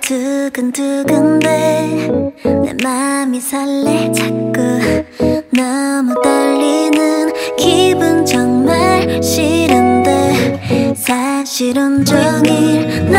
두근두근대 내 맘이 설레 자꾸 너무 떨리는 기분 정말 싫은데 사실 온종일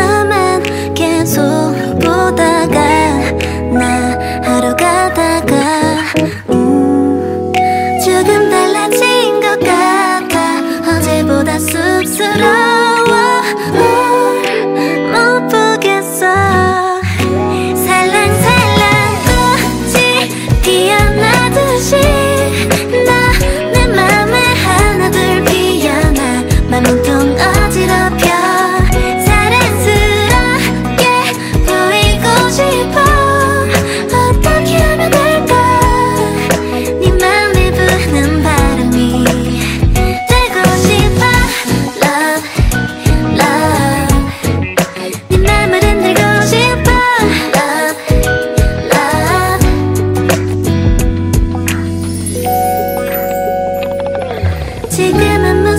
して守